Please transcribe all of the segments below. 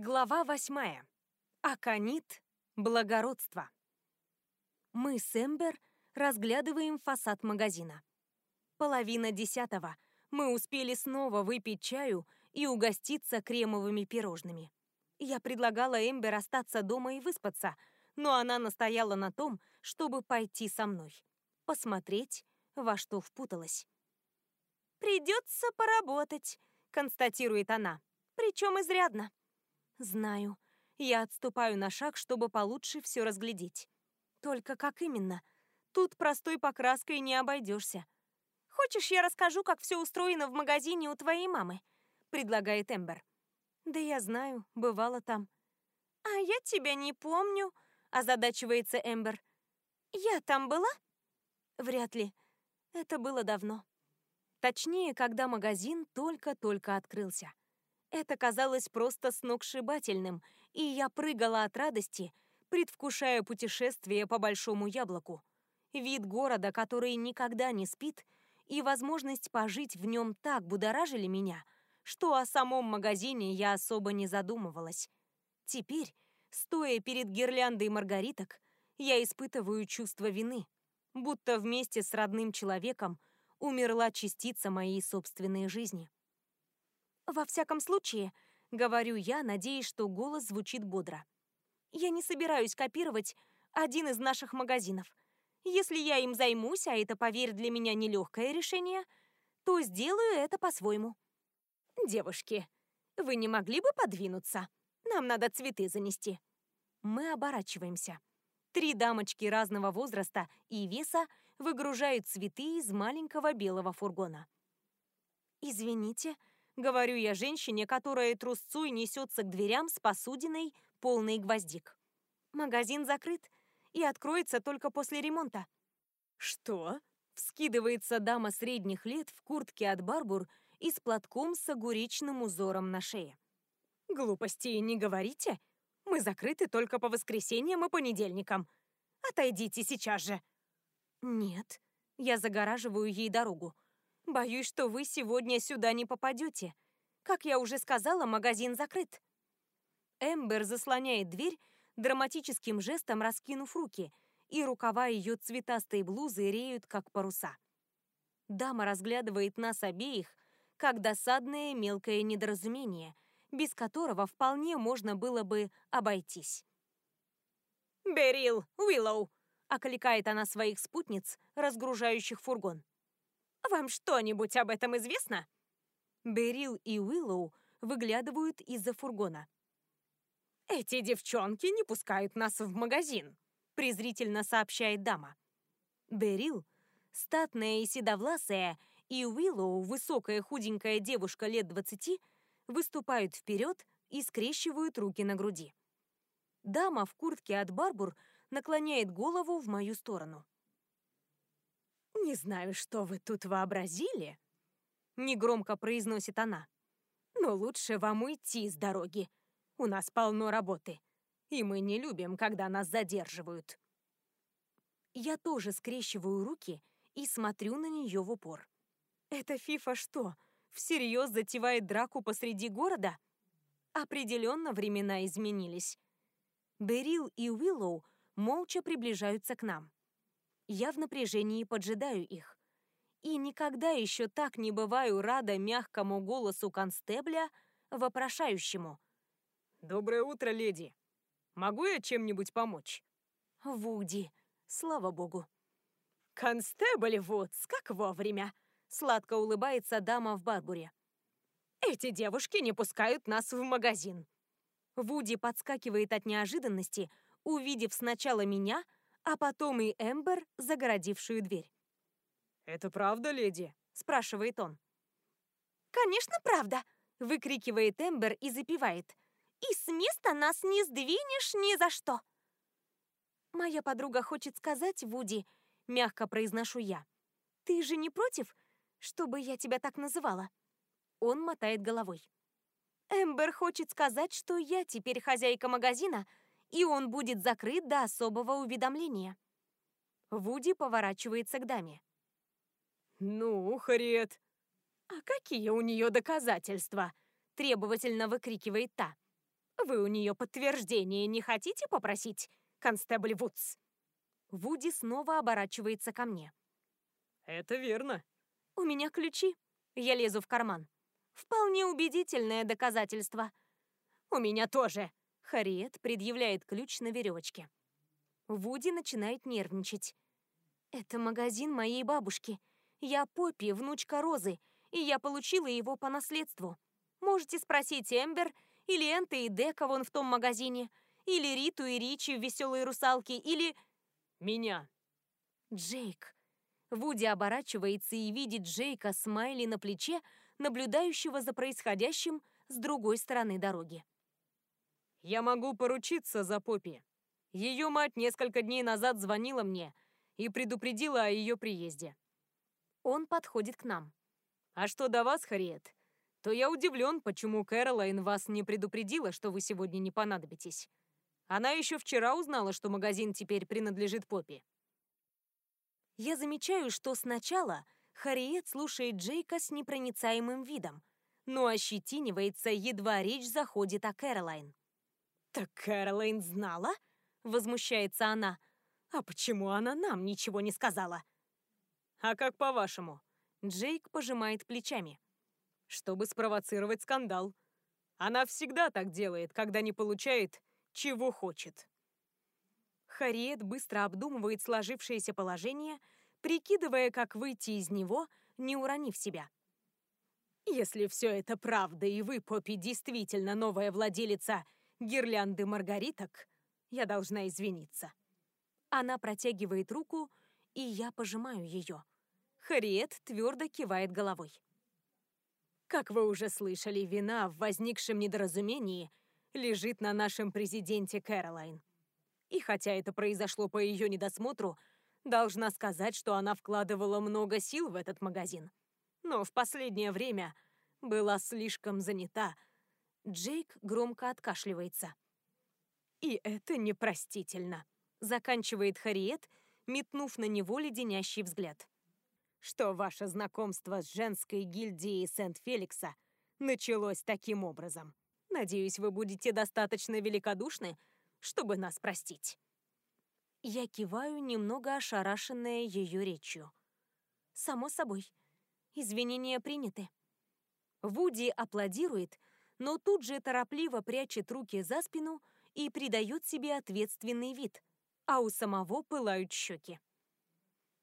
Глава восьмая. Аконит благородство. Мы с Эмбер разглядываем фасад магазина. Половина десятого. Мы успели снова выпить чаю и угоститься кремовыми пирожными. Я предлагала Эмбер остаться дома и выспаться, но она настояла на том, чтобы пойти со мной. Посмотреть, во что впуталась. «Придется поработать», — констатирует она. «Причем изрядно». «Знаю. Я отступаю на шаг, чтобы получше все разглядеть. Только как именно? Тут простой покраской не обойдешься. «Хочешь, я расскажу, как все устроено в магазине у твоей мамы?» — предлагает Эмбер. «Да я знаю, бывало там». «А я тебя не помню», — озадачивается Эмбер. «Я там была?» «Вряд ли. Это было давно». Точнее, когда магазин только-только открылся. Это казалось просто сногсшибательным, и я прыгала от радости, предвкушая путешествие по Большому Яблоку. Вид города, который никогда не спит, и возможность пожить в нем так будоражили меня, что о самом магазине я особо не задумывалась. Теперь, стоя перед гирляндой маргариток, я испытываю чувство вины, будто вместе с родным человеком умерла частица моей собственной жизни. Во всяком случае, говорю я, надеясь, что голос звучит бодро. Я не собираюсь копировать один из наших магазинов. Если я им займусь, а это, поверь, для меня нелегкое решение, то сделаю это по-своему. Девушки, вы не могли бы подвинуться? Нам надо цветы занести. Мы оборачиваемся. Три дамочки разного возраста и веса выгружают цветы из маленького белого фургона. «Извините», Говорю я женщине, которая трусцой несется к дверям с посудиной, полной гвоздик. Магазин закрыт и откроется только после ремонта. Что? Вскидывается дама средних лет в куртке от барбур и с платком с огуречным узором на шее. Глупости не говорите. Мы закрыты только по воскресеньям и понедельникам. Отойдите сейчас же. Нет. Я загораживаю ей дорогу. Боюсь, что вы сегодня сюда не попадете. Как я уже сказала, магазин закрыт. Эмбер заслоняет дверь, драматическим жестом раскинув руки, и рукава ее цветастой блузы реют, как паруса. Дама разглядывает нас обеих, как досадное мелкое недоразумение, без которого вполне можно было бы обойтись. «Берил, Уиллоу!» — окликает она своих спутниц, разгружающих фургон. Вам что-нибудь об этом известно?» Берил и Уиллоу выглядывают из-за фургона. «Эти девчонки не пускают нас в магазин», презрительно сообщает дама. Берил, статная и седовласая, и Уиллоу, высокая худенькая девушка лет двадцати, выступают вперед и скрещивают руки на груди. Дама в куртке от Барбур наклоняет голову в мою сторону. «Не знаю, что вы тут вообразили», — негромко произносит она. «Но лучше вам уйти с дороги. У нас полно работы, и мы не любим, когда нас задерживают». Я тоже скрещиваю руки и смотрю на нее в упор. «Это Фифа что, всерьез затевает драку посреди города?» Определенно времена изменились. Берил и Уиллоу молча приближаются к нам. Я в напряжении поджидаю их. И никогда еще так не бываю рада мягкому голосу констебля, вопрошающему. «Доброе утро, леди. Могу я чем-нибудь помочь?» «Вуди, слава богу». «Констебль Вудс, как вовремя!» Сладко улыбается дама в Барбуре. «Эти девушки не пускают нас в магазин». Вуди подскакивает от неожиданности, увидев сначала меня, а потом и Эмбер, загородившую дверь. «Это правда, леди?» – спрашивает он. «Конечно, правда!» – выкрикивает Эмбер и запевает. «И с места нас не сдвинешь ни за что!» «Моя подруга хочет сказать, Вуди», – мягко произношу я. «Ты же не против, чтобы я тебя так называла?» Он мотает головой. «Эмбер хочет сказать, что я теперь хозяйка магазина, и он будет закрыт до особого уведомления. Вуди поворачивается к даме. «Ну, Харриет, а какие у нее доказательства?» требовательно выкрикивает та. Вы у нее подтверждение не хотите попросить, констебль Вудс? Вуди снова оборачивается ко мне. Это верно. У меня ключи. Я лезу в карман. Вполне убедительное доказательство. У меня тоже. Хариет предъявляет ключ на веревочке. Вуди начинает нервничать. Это магазин моей бабушки. Я Поппи, внучка Розы, и я получила его по наследству. Можете спросить Эмбер или Энта и Дека вон в том магазине, или Риту и Ричи в «Веселые русалки», или... Меня. Джейк. Вуди оборачивается и видит Джейка с Майли на плече, наблюдающего за происходящим с другой стороны дороги. Я могу поручиться за Поппи. Ее мать несколько дней назад звонила мне и предупредила о ее приезде. Он подходит к нам. А что до вас, Хариет, то я удивлен, почему Кэролайн вас не предупредила, что вы сегодня не понадобитесь. Она еще вчера узнала, что магазин теперь принадлежит Поппи. Я замечаю, что сначала Хариет слушает Джейка с непроницаемым видом, но ощетинивается, едва речь заходит о Кэролайн. «Так Кэролайн знала?» — возмущается она. «А почему она нам ничего не сказала?» «А как по-вашему?» Джейк пожимает плечами. «Чтобы спровоцировать скандал. Она всегда так делает, когда не получает, чего хочет». Хариет быстро обдумывает сложившееся положение, прикидывая, как выйти из него, не уронив себя. «Если все это правда, и вы, Поппи, действительно новая владелица гирлянды маргариток, я должна извиниться». Она протягивает руку, и я пожимаю ее. Хариет твердо кивает головой. Как вы уже слышали, вина в возникшем недоразумении лежит на нашем президенте Кэролайн. И хотя это произошло по ее недосмотру, должна сказать, что она вкладывала много сил в этот магазин. Но в последнее время была слишком занята. Джейк громко откашливается. И это непростительно, заканчивает Хариет, метнув на него леденящий взгляд. Что ваше знакомство с женской гильдией Сент-Феликса началось таким образом. Надеюсь, вы будете достаточно великодушны, чтобы нас простить. Я киваю, немного ошарашенная ее речью. Само собой. Извинения приняты. Вуди аплодирует, но тут же торопливо прячет руки за спину и придает себе ответственный вид, а у самого пылают щеки.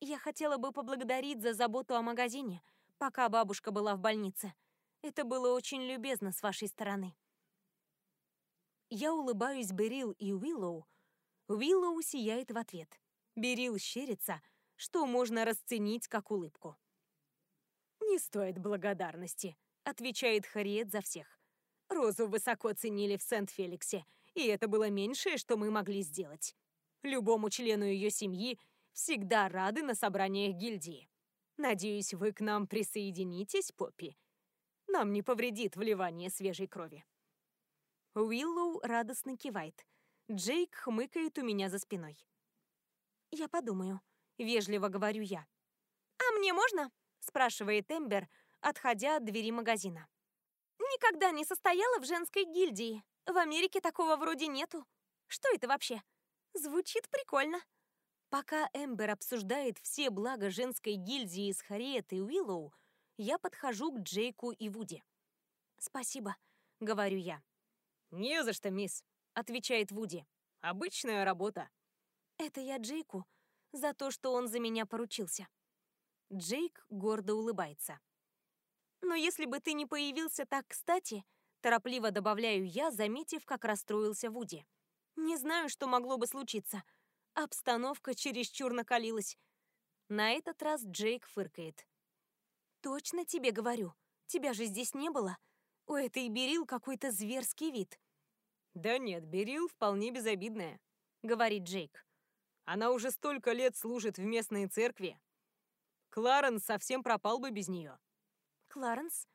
Я хотела бы поблагодарить за заботу о магазине, пока бабушка была в больнице. Это было очень любезно с вашей стороны. Я улыбаюсь Берил и Уиллоу. Уиллоу сияет в ответ. Берил щерится, что можно расценить как улыбку. «Не стоит благодарности», — отвечает Харриет за всех. «Розу высоко ценили в Сент-Феликсе, и это было меньшее, что мы могли сделать. Любому члену ее семьи всегда рады на собраниях гильдии. Надеюсь, вы к нам присоединитесь, Поппи. Нам не повредит вливание свежей крови». Уиллоу радостно кивает. Джейк хмыкает у меня за спиной. «Я подумаю», — вежливо говорю я. «А мне можно?» — спрашивает Эмбер, отходя от двери магазина. «Никогда не состояла в женской гильдии. В Америке такого вроде нету. Что это вообще? Звучит прикольно». Пока Эмбер обсуждает все блага женской гильдии с Харриет и Уиллоу, я подхожу к Джейку и Вуди. «Спасибо», — говорю я. «Не за что, мисс», — отвечает Вуди. «Обычная работа». «Это я Джейку за то, что он за меня поручился». Джейк гордо улыбается. «Но если бы ты не появился так кстати», торопливо добавляю я, заметив, как расстроился Вуди. «Не знаю, что могло бы случиться. Обстановка чересчур накалилась». На этот раз Джейк фыркает. «Точно тебе говорю. Тебя же здесь не было. У этой Берил какой-то зверский вид. Да нет, Берил вполне безобидная, говорит Джейк. Она уже столько лет служит в местной церкви. Кларенс совсем пропал бы без нее. Кларенс?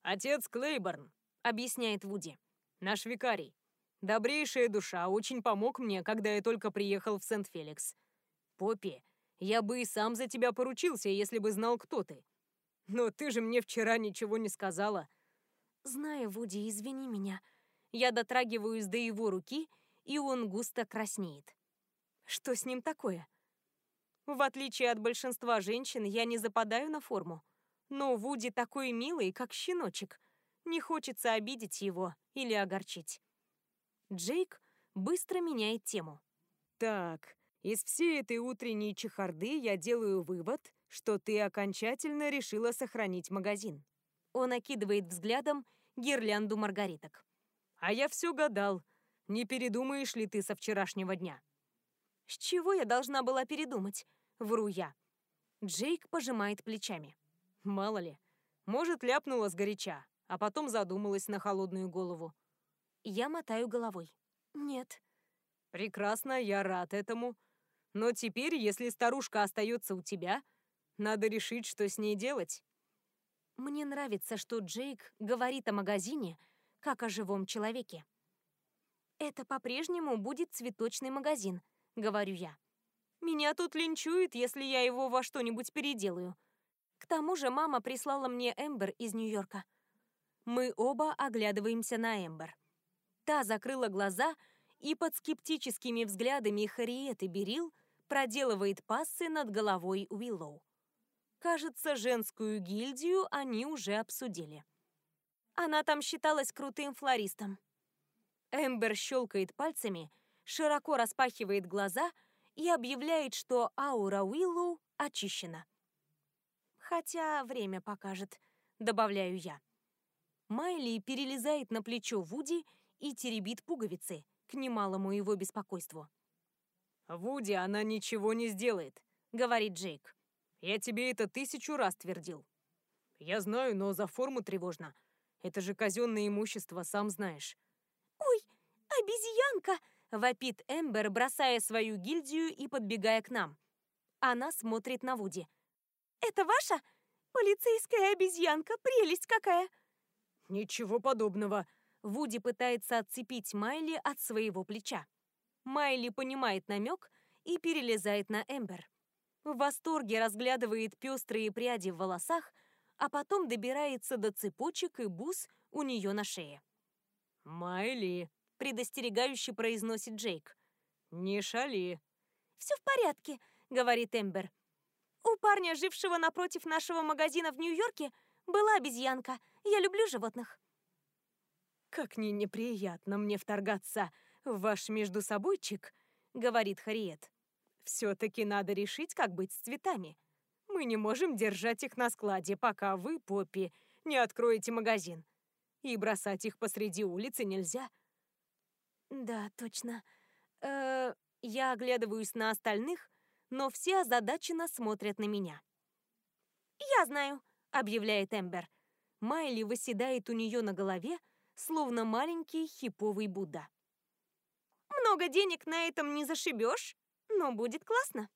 Отец Клейборн, объясняет Вуди. Наш викарий. Добрейшая душа, очень помог мне, когда я только приехал в Сент-Феликс. Поппи, я бы и сам за тебя поручился, если бы знал, кто ты. Но ты же мне вчера ничего не сказала. Знаю, Вуди, извини меня. Я дотрагиваюсь до его руки, и он густо краснеет. Что с ним такое? В отличие от большинства женщин, я не западаю на форму. Но Вуди такой милый, как щеночек. Не хочется обидеть его или огорчить. Джейк быстро меняет тему. Так, из всей этой утренней чехарды я делаю вывод, что ты окончательно решила сохранить магазин. Он окидывает взглядом гирлянду маргариток. А я все гадал, не передумаешь ли ты со вчерашнего дня? С чего я должна была передумать? Вру я. Джейк пожимает плечами. Мало ли. Может, ляпнула сгоряча, а потом задумалась на холодную голову. Я мотаю головой. Нет. Прекрасно, я рад этому. Но теперь, если старушка остается у тебя, надо решить, что с ней делать. Мне нравится, что Джейк говорит о магазине, как о живом человеке. «Это по-прежнему будет цветочный магазин», — говорю я. «Меня тут линчуют, если я его во что-нибудь переделаю. Тому же мама прислала мне Эмбер из Нью-Йорка». Мы оба оглядываемся на Эмбер. Та закрыла глаза и под скептическими взглядами Харриет и Берил проделывает пассы над головой Уиллоу. Кажется, женскую гильдию они уже обсудили. Она там считалась крутым флористом. Эмбер щелкает пальцами, широко распахивает глаза и объявляет, что аура Уиллоу очищена. Хотя время покажет, добавляю я. Майли перелезает на плечо Вуди и теребит пуговицы, к немалому его беспокойству. «Вуди, она ничего не сделает», — говорит Джейк. «Я тебе это тысячу раз твердил». «Я знаю, но за форму тревожно. Это же казенное имущество, сам знаешь». «Ой, обезьянка!» — вопит Эмбер, бросая свою гильдию и подбегая к нам. Она смотрит на Вуди. «Это ваша? Полицейская обезьянка, прелесть какая!» «Ничего подобного!» Вуди пытается отцепить Майли от своего плеча. Майли понимает намек и перелезает на Эмбер. В восторге разглядывает пестрые пряди в волосах, а потом добирается до цепочек и бус у нее на шее. «Майли», — предостерегающе произносит Джейк. «Не шали». «Все в порядке», — говорит Эмбер. «У парня, жившего напротив нашего магазина в Нью-Йорке, была обезьянка. Я люблю животных». «Как не неприятно мне вторгаться в ваш междусобойчик», — говорит Хариет. «Все-таки надо решить, как быть с цветами. Мы не можем держать их на складе, пока вы, Поппи, не откроете магазин. И бросать их посреди улицы нельзя». «Да, точно. Э -э, я оглядываюсь на остальных, но все озадаченно смотрят на меня. «Я знаю», — объявляет Эмбер. Майли выседает у нее на голове, словно маленький хиповый Будда. «Много денег на этом не зашибешь, но будет классно».